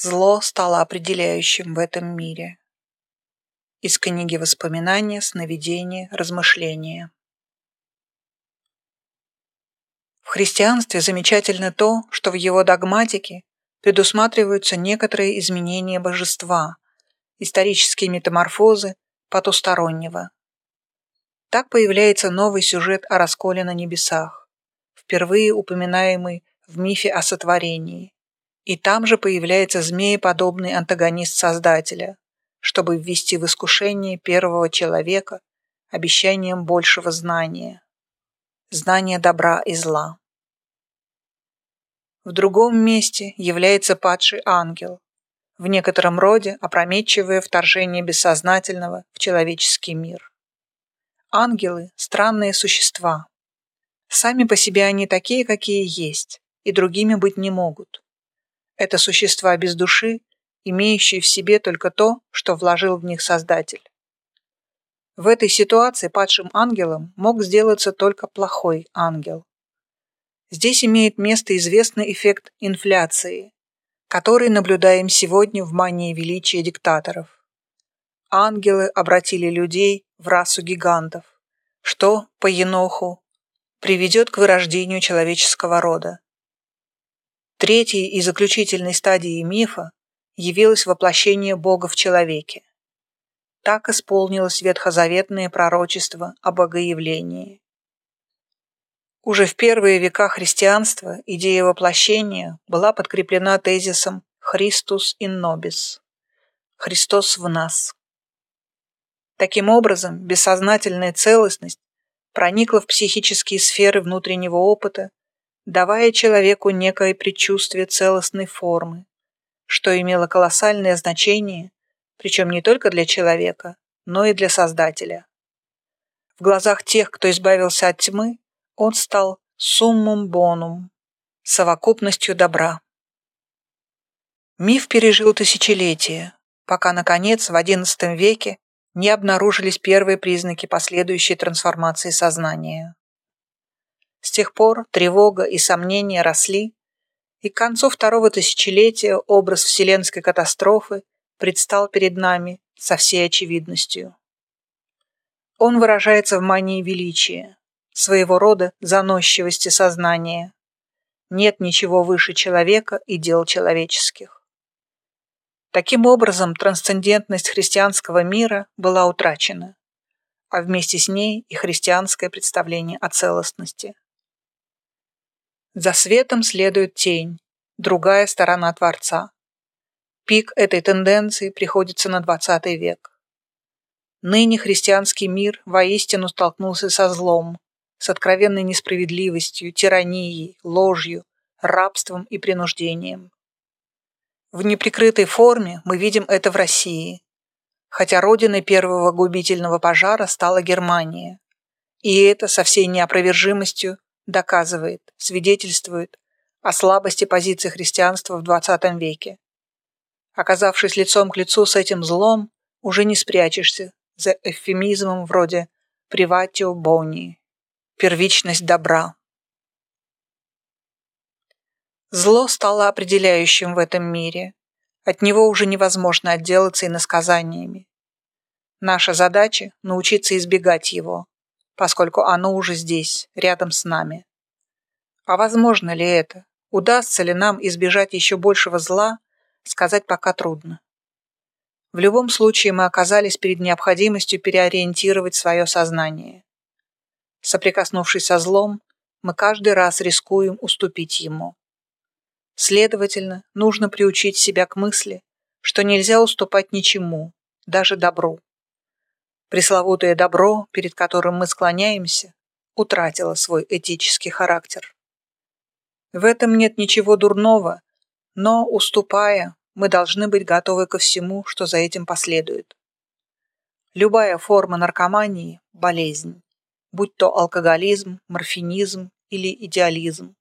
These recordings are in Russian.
Зло стало определяющим в этом мире. Из книги воспоминания, сновидения, размышления. В христианстве замечательно то, что в его догматике предусматриваются некоторые изменения божества, исторические метаморфозы потустороннего. Так появляется новый сюжет о расколе на небесах, впервые упоминаемый в мифе о сотворении. И там же появляется змееподобный антагонист Создателя, чтобы ввести в искушение первого человека обещанием большего знания. Знание добра и зла. В другом месте является падший ангел, в некотором роде опрометчивое вторжение бессознательного в человеческий мир. Ангелы – странные существа. Сами по себе они такие, какие есть, и другими быть не могут. Это существа без души, имеющие в себе только то, что вложил в них Создатель. В этой ситуации падшим ангелом мог сделаться только плохой ангел. Здесь имеет место известный эффект инфляции, который наблюдаем сегодня в мании величия диктаторов. Ангелы обратили людей в расу гигантов, что, по Еноху, приведет к вырождению человеческого рода. Третьей и заключительной стадией мифа явилось воплощение Бога в человеке. Так исполнилось ветхозаветное пророчество о богоявлении. Уже в первые века христианства идея воплощения была подкреплена тезисом «Christus in nobis» – «Христос в нас». Таким образом, бессознательная целостность проникла в психические сферы внутреннего опыта давая человеку некое предчувствие целостной формы, что имело колоссальное значение, причем не только для человека, но и для Создателя. В глазах тех, кто избавился от тьмы, он стал суммум бонум, совокупностью добра. Миф пережил тысячелетия, пока, наконец, в XI веке не обнаружились первые признаки последующей трансформации сознания. Тех пор тревога и сомнения росли, и к концу второго тысячелетия образ вселенской катастрофы предстал перед нами со всей очевидностью. Он выражается в мании величия, своего рода заносчивости сознания. Нет ничего выше человека и дел человеческих. Таким образом, трансцендентность христианского мира была утрачена, а вместе с ней и христианское представление о целостности. За светом следует тень, другая сторона Творца. Пик этой тенденции приходится на XX век. Ныне христианский мир воистину столкнулся со злом, с откровенной несправедливостью, тиранией, ложью, рабством и принуждением. В неприкрытой форме мы видим это в России, хотя родиной первого губительного пожара стала Германия. И это со всей неопровержимостью доказывает, свидетельствует о слабости позиции христианства в XX веке. Оказавшись лицом к лицу с этим злом, уже не спрячешься за эвфемизмом вроде «приватио бони» – первичность добра. Зло стало определяющим в этом мире. От него уже невозможно отделаться иносказаниями. Наша задача – научиться избегать его, поскольку оно уже здесь, рядом с нами. А возможно ли это? Удастся ли нам избежать еще большего зла, сказать пока трудно. В любом случае мы оказались перед необходимостью переориентировать свое сознание. Соприкоснувшись со злом, мы каждый раз рискуем уступить ему. Следовательно, нужно приучить себя к мысли, что нельзя уступать ничему, даже добру. Пресловутое добро, перед которым мы склоняемся, утратило свой этический характер. В этом нет ничего дурного, но, уступая, мы должны быть готовы ко всему, что за этим последует. Любая форма наркомании – болезнь, будь то алкоголизм, морфинизм или идеализм.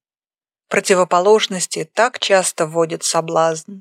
Противоположности так часто вводят соблазн.